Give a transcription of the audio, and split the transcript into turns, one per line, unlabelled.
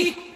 You.